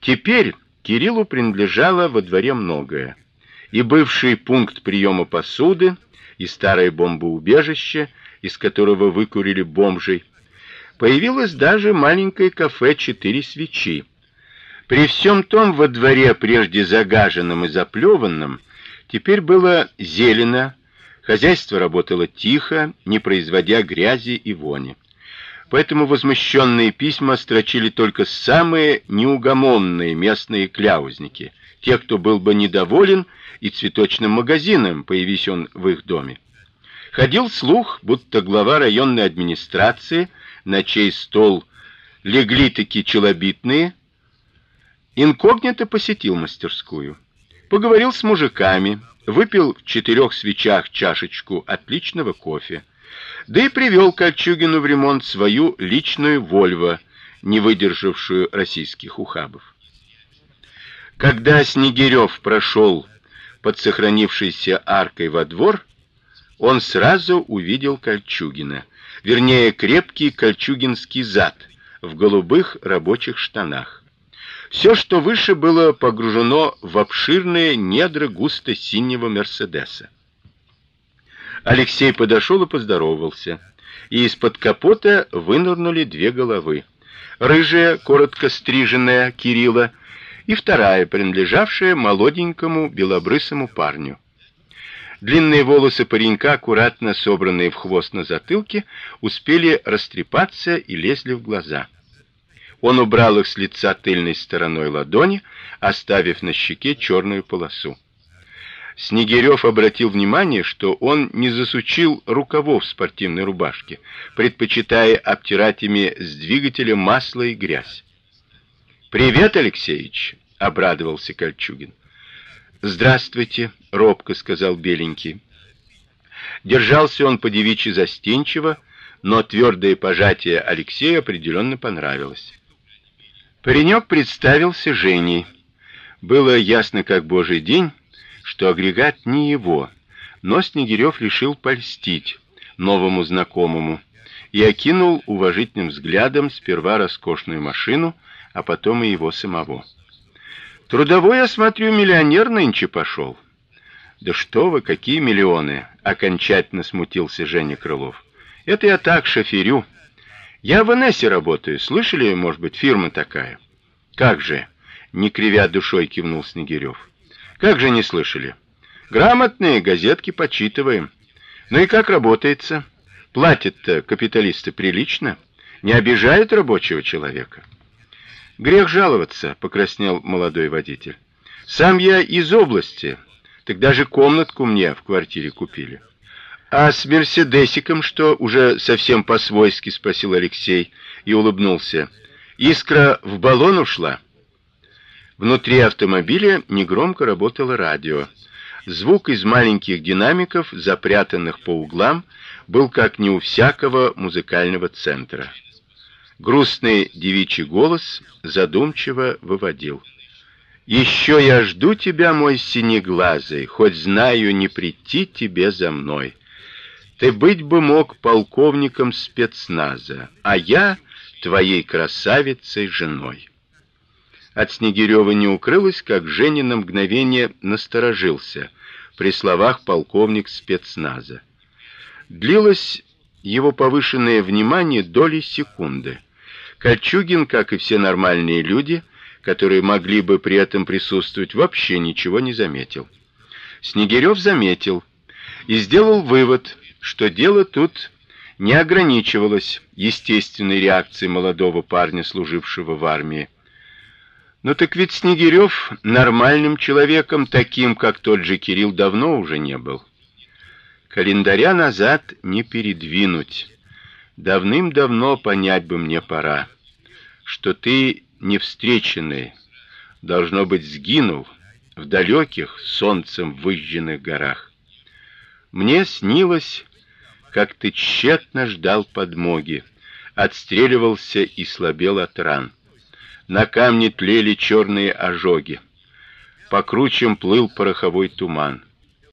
Теперь Кириллу принадлежало во дворе многое. И бывший пункт приема посуды, и старое бомбоубежище, из которого выкурили бомжей. Появилось даже маленькое кафе «Четыре свечи». При всем том во дворе, прежде загаженном и заплеванном, теперь было зелено, хозяйство работало тихо, не производя грязи и вони. Поэтому возмущенные письма строчили только самые неугомонные местные кляузники, те, кто был бы недоволен и цветочным магазином, появись он в их доме. Ходил слух, будто глава районной администрации, на чей стол легли такие челобитные, инкогнито посетил мастерскую. Поговорил с мужиками, выпил в четырех свечах чашечку отличного кофе. Да и привел Кольчугину в ремонт свою личную Вольво, не выдержавшую российских ухабов. Когда Снегирев прошел под сохранившейся аркой во двор, он сразу увидел Кольчугина, вернее, крепкий кольчугинский зад в голубых рабочих штанах. Все, что выше, было погружено в обширные недра густо-синего Мерседеса. Алексей подошел и поздоровался, и из-под капота вынырнули две головы: рыжая, коротко стриженная Кирилла и вторая, принадлежавшая молоденькому белобрысому парню. Длинные волосы паренька, аккуратно собранные в хвост на затылке, успели растрепаться и лезли в глаза. Он убрал их с лица тыльной стороной ладони, оставив на щеке черную полосу. Снегирев обратил внимание, что он не засучил рукавов спортивной рубашки, предпочитая обтирать ими с двигателя масло и грязь. Привет, Алексеевич, обрадовался Кольчугин. Здравствуйте, робко сказал беленький. Держался он по девичьи застенчиво, но твердое пожатие Алексею определенно понравилось. Паренек представился Женей. Было ясно как божий день, что агрегат не его, но Снегирев решил польстить новому знакомому и окинул уважительным взглядом сперва роскошную машину, а потом и его самого. Трудовой, я смотрю, миллионер нынче пошел. Да что вы, какие миллионы, окончательно смутился Женя Крылов. Это я так шоферю. Я в Инессе работаю. Слышали, может быть, фирма такая? Как же, не кривя душой кивнул Снегирев. Как же не слышали? Грамотные газетки почитываем. Ну и как работается? Платят-то капиталисты прилично, не обижают рабочего человека. Грех жаловаться, покраснел молодой водитель. Сам я из области, так даже комнатку мне в квартире купили. А с Мерседесиком что, уже совсем по-свойски спросил Алексей и улыбнулся. Искра в баллон ушла. Внутри автомобиля негромко работало радио. Звук из маленьких динамиков, запрятанных по углам, был как не у всякого музыкального центра. Грустный девичий голос задумчиво выводил: Еще я жду тебя, мой синеглазый, хоть знаю, не прийти тебе за мной. Ты быть бы мог полковником спецназа, а я твоей красавицей женой. От Снегирева не укрылось, как Женя на мгновение насторожился при словах полковник спецназа. Длилось его повышенное внимание доли секунды. Кольчугин, как и все нормальные люди, которые могли бы при этом присутствовать, вообще ничего не заметил. Снегирев заметил и сделал вывод, что дело тут не ограничивалось естественной реакцией молодого парня, служившего в армии. Но так ведь Снегирев нормальным человеком, таким, как тот же Кирилл, давно уже не был. Календаря назад не передвинуть. Давным-давно понять бы мне пора, что ты не встреченный, должно быть, сгинул в далеких солнцем выжженных горах. Мне снилось, как ты тщетно ждал подмоги, отстреливался и слабел от ран. На камне тлели черные ожоги. По кручам плыл пороховой туман.